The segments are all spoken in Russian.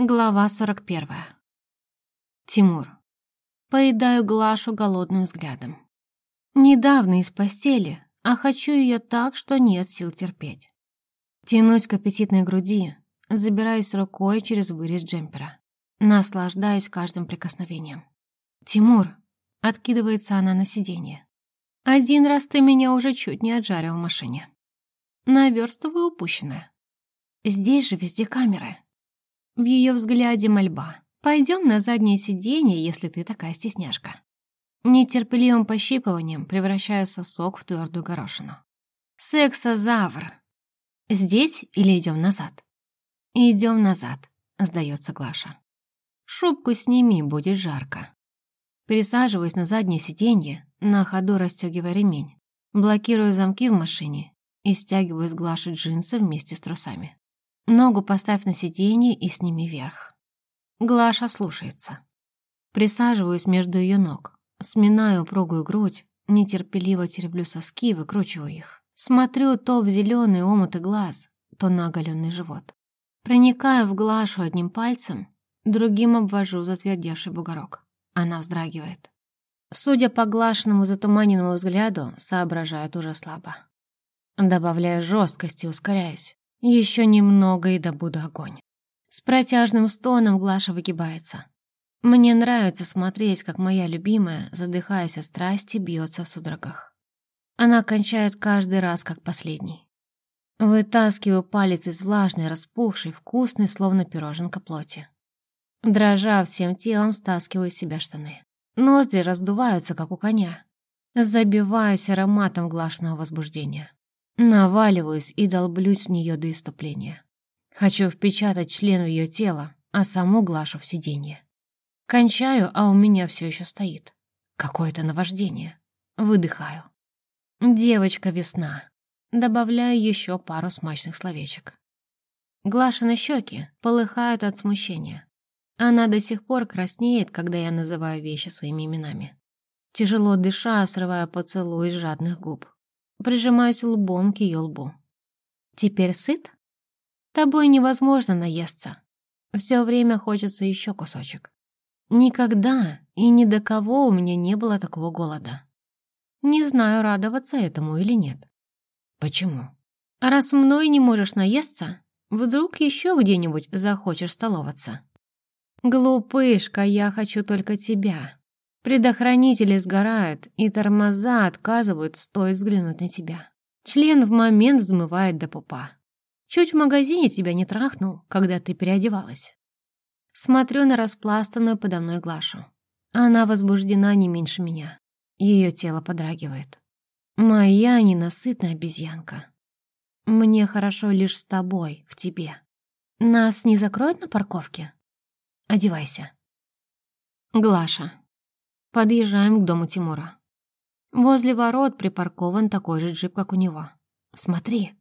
Глава 41. Тимур. Поедаю Глашу голодным взглядом. Недавно из постели, а хочу ее так, что нет сил терпеть. Тянусь к аппетитной груди, забираюсь рукой через вырез джемпера. Наслаждаюсь каждым прикосновением. «Тимур!» — откидывается она на сиденье. «Один раз ты меня уже чуть не отжарил в машине. Наверстываю упущенное. Здесь же везде камеры». В ее взгляде мольба. «Пойдем на заднее сиденье, если ты такая стесняшка». Нетерпеливым пощипыванием превращаю сосок в твердую горошину. «Сексозавр!» «Здесь или идем назад?» «Идем назад», — сдается Глаша. «Шубку сними, будет жарко». Пересаживаюсь на заднее сиденье, на ходу расстегивая ремень, блокирую замки в машине и стягиваю с Глаши джинсы вместе с трусами. Ногу поставь на сиденье и сними вверх. Глаша слушается. Присаживаюсь между ее ног, сминаю упругую грудь, нетерпеливо тереблю соски, выкручиваю их. Смотрю то в зеленый омуты глаз, то на оголенный живот. Проникаю в Глашу одним пальцем, другим обвожу затвердевший бугорок. Она вздрагивает. Судя по глашенному затуманенному взгляду, соображает уже слабо. Добавляю жесткости ускоряюсь. Еще немного и добуду огонь. С протяжным стоном Глаша выгибается. Мне нравится смотреть, как моя любимая, задыхаясь от страсти, бьется в судорогах. Она кончает каждый раз, как последний. Вытаскиваю палец из влажной, распухшей, вкусной, словно пироженка плоти. Дрожа всем телом, стаскиваю из себя штаны. Ноздри раздуваются, как у коня. Забиваюсь ароматом глашного возбуждения. Наваливаюсь и долблюсь в нее до иступления. Хочу впечатать член в ее тело, а саму Глашу в сиденье. Кончаю, а у меня все еще стоит. Какое-то наваждение. Выдыхаю. Девочка весна. Добавляю еще пару смачных словечек. Глашины щеки полыхают от смущения. Она до сих пор краснеет, когда я называю вещи своими именами. Тяжело дыша, срываю поцелуй из жадных губ. Прижимаюсь лбом к ее лбу. «Теперь сыт? Тобой невозможно наесться. Все время хочется еще кусочек. Никогда и ни до кого у меня не было такого голода. Не знаю, радоваться этому или нет. Почему? Раз мной не можешь наесться, вдруг еще где-нибудь захочешь столоваться. Глупышка, я хочу только тебя. Предохранители сгорают, и тормоза отказывают, стоит взглянуть на тебя. Член в момент взмывает до пупа. Чуть в магазине тебя не трахнул, когда ты переодевалась. Смотрю на распластанную подо мной Глашу. Она возбуждена не меньше меня. Ее тело подрагивает. Моя ненасытная обезьянка. Мне хорошо лишь с тобой, в тебе. Нас не закроют на парковке? Одевайся. Глаша. Подъезжаем к дому Тимура. Возле ворот припаркован такой же джип, как у него. Смотри.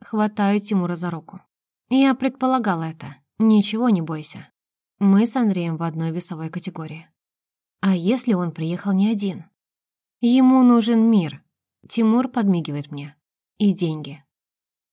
Хватаю Тимура за руку. Я предполагала это. Ничего не бойся. Мы с Андреем в одной весовой категории. А если он приехал не один? Ему нужен мир. Тимур подмигивает мне. И деньги.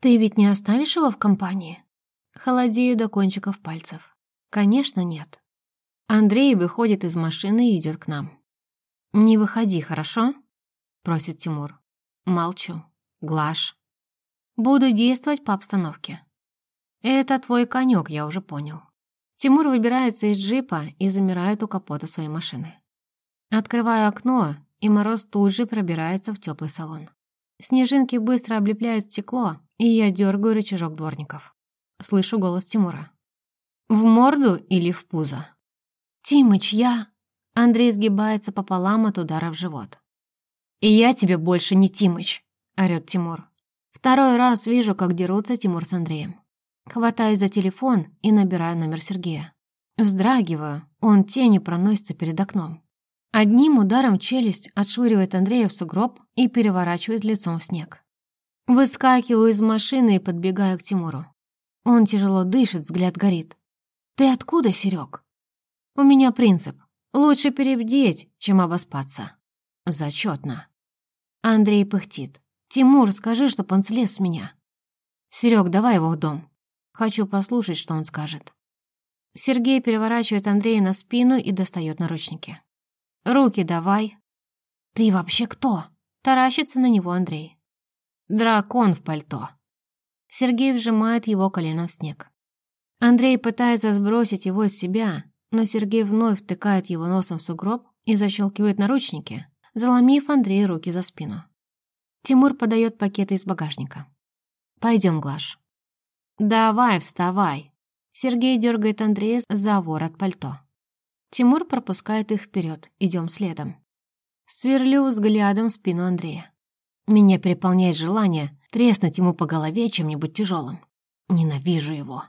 Ты ведь не оставишь его в компании? Холодею до кончиков пальцев. Конечно, нет. Андрей выходит из машины и идет к нам. «Не выходи, хорошо?» — просит Тимур. Молчу. Глаш. «Буду действовать по обстановке». «Это твой конек, я уже понял». Тимур выбирается из джипа и замирает у капота своей машины. Открываю окно, и мороз тут же пробирается в теплый салон. Снежинки быстро облепляют стекло, и я дергаю рычажок дворников. Слышу голос Тимура. «В морду или в пузо?» «Тимыч, я...» Андрей сгибается пополам от удара в живот. «И я тебе больше не Тимыч», — орёт Тимур. Второй раз вижу, как дерутся Тимур с Андреем. Хватаю за телефон и набираю номер Сергея. Вздрагиваю, он тенью проносится перед окном. Одним ударом челюсть отшвыривает Андрея в сугроб и переворачивает лицом в снег. Выскакиваю из машины и подбегаю к Тимуру. Он тяжело дышит, взгляд горит. «Ты откуда, Серег?» У меня принцип. Лучше перебдеть, чем обоспаться. Зачетно. Андрей пыхтит. Тимур, скажи, чтоб он слез с меня. Серег, давай его в дом. Хочу послушать, что он скажет. Сергей переворачивает Андрея на спину и достает наручники. «Руки давай!» «Ты вообще кто?» — таращится на него Андрей. «Дракон в пальто!» Сергей вжимает его коленом в снег. Андрей пытается сбросить его с себя, но Сергей вновь втыкает его носом в сугроб и защелкивает наручники, заломив Андрею руки за спину. Тимур подает пакеты из багажника. «Пойдем, Глаш». «Давай, вставай!» Сергей дергает Андрея за ворот пальто. Тимур пропускает их вперед, идем следом. Сверлю взглядом спину Андрея. Меня переполняет желание треснуть ему по голове чем-нибудь тяжелым. Ненавижу его.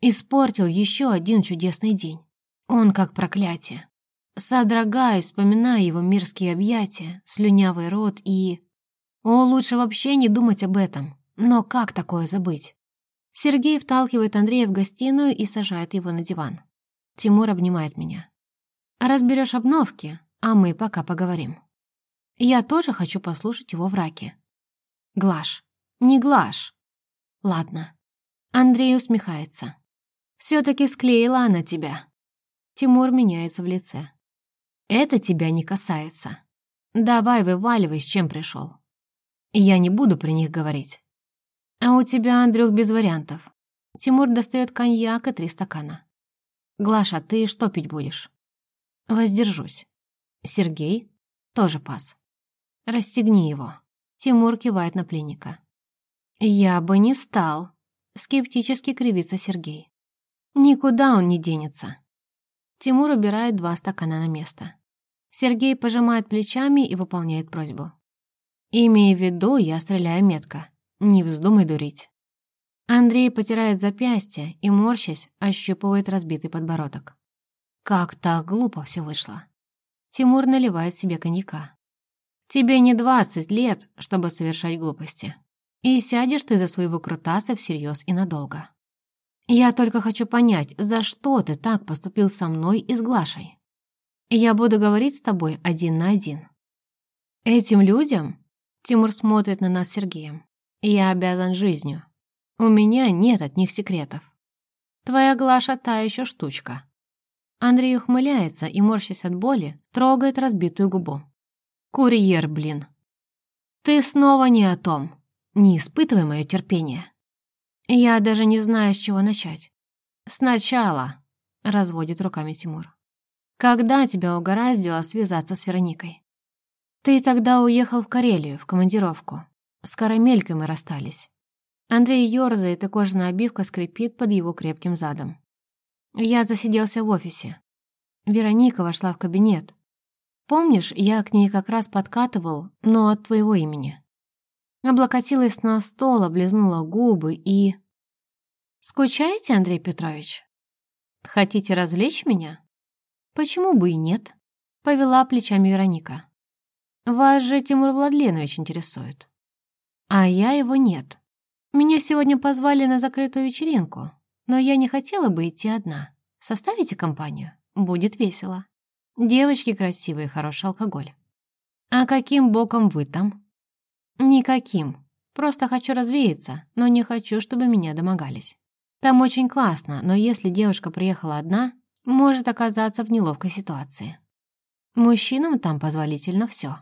Испортил еще один чудесный день. Он как проклятие. Содрогаюсь, вспоминая его мирские объятия, слюнявый рот и... О, лучше вообще не думать об этом. Но как такое забыть? Сергей вталкивает Андрея в гостиную и сажает его на диван. Тимур обнимает меня. «Разберешь обновки, а мы пока поговорим. Я тоже хочу послушать его в раке». «Глаш, не Глаш». «Ладно». Андрей усмехается. «Все-таки склеила она тебя». Тимур меняется в лице. «Это тебя не касается. Давай вываливай, с чем пришел. Я не буду при них говорить. А у тебя, Андрюх, без вариантов. Тимур достает коньяк и три стакана. Глаша, ты что пить будешь? Воздержусь. Сергей? Тоже пас. Расстегни его. Тимур кивает на пленника. Я бы не стал. Скептически кривится Сергей. Никуда он не денется. Тимур убирает два стакана на место. Сергей пожимает плечами и выполняет просьбу. «Имея в виду, я стреляю метко. Не вздумай дурить». Андрей потирает запястье и, морщась, ощупывает разбитый подбородок. Как так глупо все вышло. Тимур наливает себе коньяка. Тебе не двадцать лет, чтобы совершать глупости. И сядешь ты за своего крутаса всерьез и надолго. Я только хочу понять, за что ты так поступил со мной и с Глашей. Я буду говорить с тобой один на один. Этим людям, Тимур смотрит на нас с Сергеем, я обязан жизнью. У меня нет от них секретов. Твоя Глаша та еще штучка. Андрей ухмыляется и, морщась от боли, трогает разбитую губу. Курьер, блин. Ты снова не о том. Не испытывай мое терпение. Я даже не знаю, с чего начать. Сначала, разводит руками Тимур. Когда тебя угораздило связаться с Вероникой? Ты тогда уехал в Карелию, в командировку. С карамелькой мы расстались. Андрей ёрзает, и кожаная обивка скрипит под его крепким задом. Я засиделся в офисе. Вероника вошла в кабинет. Помнишь, я к ней как раз подкатывал, но от твоего имени. Облокотилась на стол, облизнула губы и... «Скучаете, Андрей Петрович? Хотите развлечь меня?» «Почему бы и нет?» — повела плечами Вероника. «Вас же Тимур Владленович интересует». «А я его нет. Меня сегодня позвали на закрытую вечеринку, но я не хотела бы идти одна. Составите компанию? Будет весело. Девочки красивые, хороший алкоголь. А каким боком вы там? Никаким. Просто хочу развеяться, но не хочу, чтобы меня домогались. Там очень классно, но если девушка приехала одна, может оказаться в неловкой ситуации. Мужчинам там позволительно все.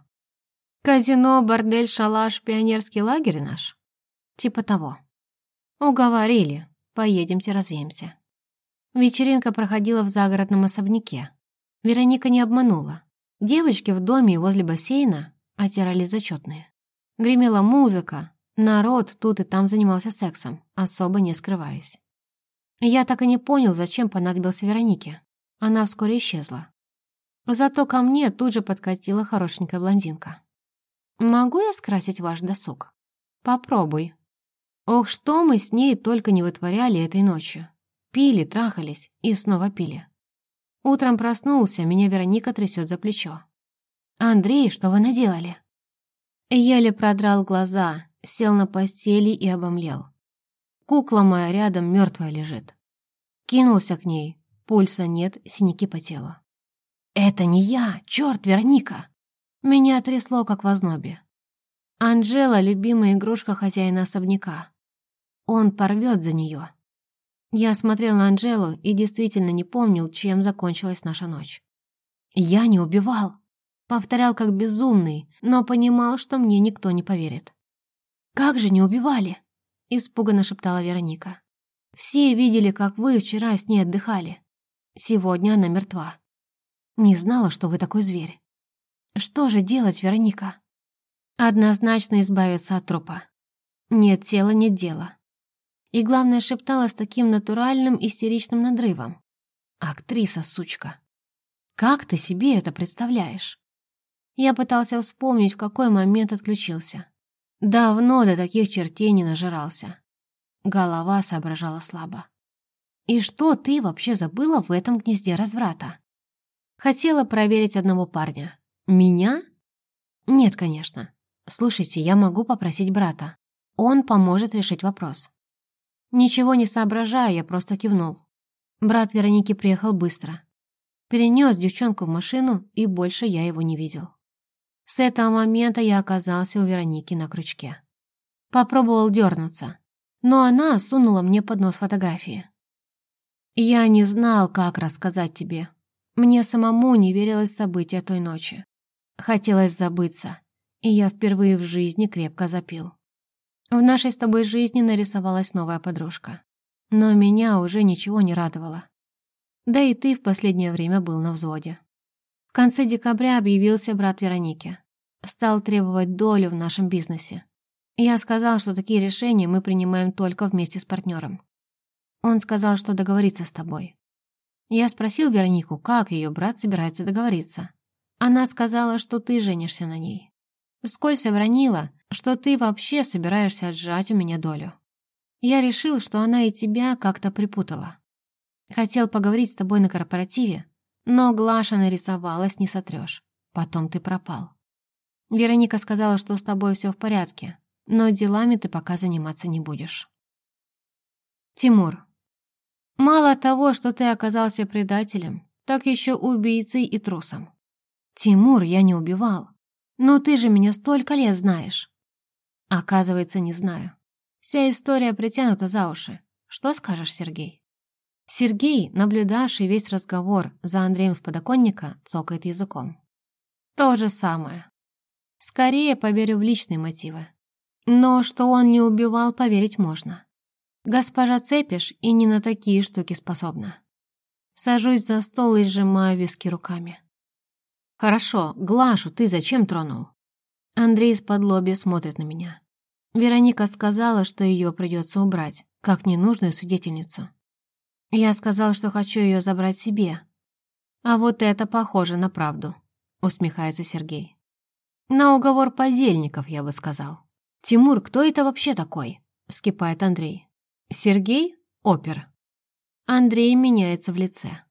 Казино, бордель, шалаш, пионерский лагерь наш? Типа того. Уговорили. Поедемте развеемся. Вечеринка проходила в загородном особняке. Вероника не обманула. Девочки в доме возле бассейна оттирали зачетные. Гремела музыка, народ тут и там занимался сексом, особо не скрываясь. Я так и не понял, зачем понадобился Веронике. Она вскоре исчезла. Зато ко мне тут же подкатила хорошенькая блондинка. «Могу я скрасить ваш досуг?» «Попробуй», Ох, что мы с ней только не вытворяли этой ночью. Пили, трахались и снова пили. Утром проснулся, меня Вероника трясет за плечо. «Андрей, что вы наделали?» Еле продрал глаза, сел на постели и обомлел. Кукла моя рядом мертвая лежит. Кинулся к ней, пульса нет, синяки по телу. «Это не я! Черт, Вероника!» Меня трясло, как в ознобе. Анжела — любимая игрушка хозяина особняка. Он порвет за нее. Я смотрел на Анжелу и действительно не помнил, чем закончилась наша ночь. «Я не убивал», — повторял как безумный, но понимал, что мне никто не поверит. «Как же не убивали?» — испуганно шептала Вероника. «Все видели, как вы вчера с ней отдыхали. Сегодня она мертва. Не знала, что вы такой зверь. Что же делать, Вероника?» «Однозначно избавиться от трупа. Нет тела, нет дела». И главное, шептала с таким натуральным истеричным надрывом. «Актриса, сучка! Как ты себе это представляешь?» Я пытался вспомнить, в какой момент отключился. Давно до таких чертей не нажирался. Голова соображала слабо. «И что ты вообще забыла в этом гнезде разврата?» Хотела проверить одного парня. «Меня?» «Нет, конечно. Слушайте, я могу попросить брата. Он поможет решить вопрос». Ничего не соображая, я просто кивнул. Брат Вероники приехал быстро. Перенес девчонку в машину, и больше я его не видел. С этого момента я оказался у Вероники на крючке. Попробовал дернуться, но она сунула мне под нос фотографии. Я не знал, как рассказать тебе. Мне самому не верилось события той ночи. Хотелось забыться, и я впервые в жизни крепко запил. В нашей с тобой жизни нарисовалась новая подружка. Но меня уже ничего не радовало. Да и ты в последнее время был на взводе. В конце декабря объявился брат Вероники. Стал требовать долю в нашем бизнесе. Я сказал, что такие решения мы принимаем только вместе с партнером. Он сказал, что договорится с тобой. Я спросил Веронику, как ее брат собирается договориться. Она сказала, что ты женишься на ней. Вскользь обронила, что ты вообще собираешься отжать у меня долю. Я решил, что она и тебя как-то припутала. Хотел поговорить с тобой на корпоративе, но Глаша нарисовалась, не сотрешь. Потом ты пропал. Вероника сказала, что с тобой все в порядке, но делами ты пока заниматься не будешь. Тимур, мало того, что ты оказался предателем, так еще убийцей и трусом. Тимур, я не убивал. Но ты же меня столько лет знаешь. Оказывается, не знаю. Вся история притянута за уши. Что скажешь, Сергей? Сергей, наблюдавший весь разговор за Андреем с подоконника, цокает языком. То же самое. Скорее поверю в личные мотивы. Но что он не убивал, поверить можно. Госпожа Цепиш и не на такие штуки способна. Сажусь за стол и сжимаю виски руками. «Хорошо, Глашу ты зачем тронул?» Андрей из-под лоби смотрит на меня. Вероника сказала, что ее придется убрать, как ненужную свидетельницу. Я сказал, что хочу ее забрать себе. А вот это похоже на правду, усмехается Сергей. На уговор подельников, я бы сказал. Тимур, кто это вообще такой? Вскипает Андрей. Сергей — опер. Андрей меняется в лице.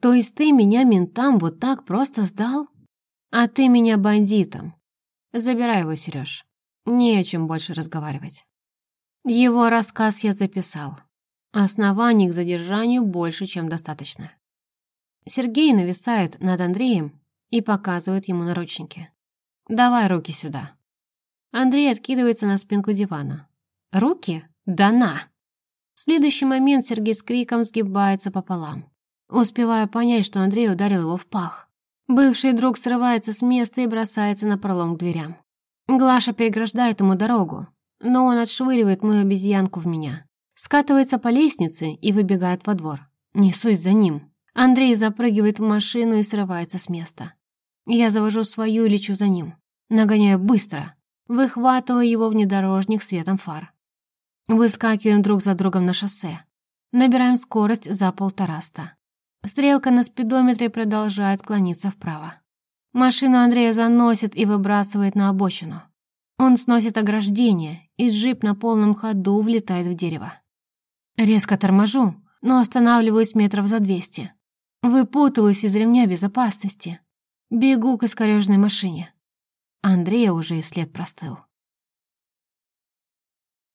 То есть ты меня ментам вот так просто сдал? А ты меня бандитом. Забирай его, Сереж. Не о чем больше разговаривать. Его рассказ я записал. Оснований к задержанию больше, чем достаточно. Сергей нависает над Андреем и показывает ему наручники. «Давай руки сюда». Андрей откидывается на спинку дивана. «Руки? Да на!» В следующий момент Сергей с криком сгибается пополам. Успевая понять, что Андрей ударил его в пах. Бывший друг срывается с места и бросается на пролом к дверям. Глаша переграждает ему дорогу, но он отшвыривает мою обезьянку в меня скатывается по лестнице и выбегает во двор. Несусь за ним. Андрей запрыгивает в машину и срывается с места. Я завожу свою и лечу за ним. Нагоняю быстро. Выхватываю его внедорожник светом фар. Выскакиваем друг за другом на шоссе. Набираем скорость за полтораста. Стрелка на спидометре продолжает клониться вправо. Машину Андрея заносит и выбрасывает на обочину. Он сносит ограждение, и джип на полном ходу влетает в дерево. Резко торможу, но останавливаюсь метров за двести. Выпутываюсь из ремня безопасности. Бегу к искорежной машине. Андрея уже и след простыл.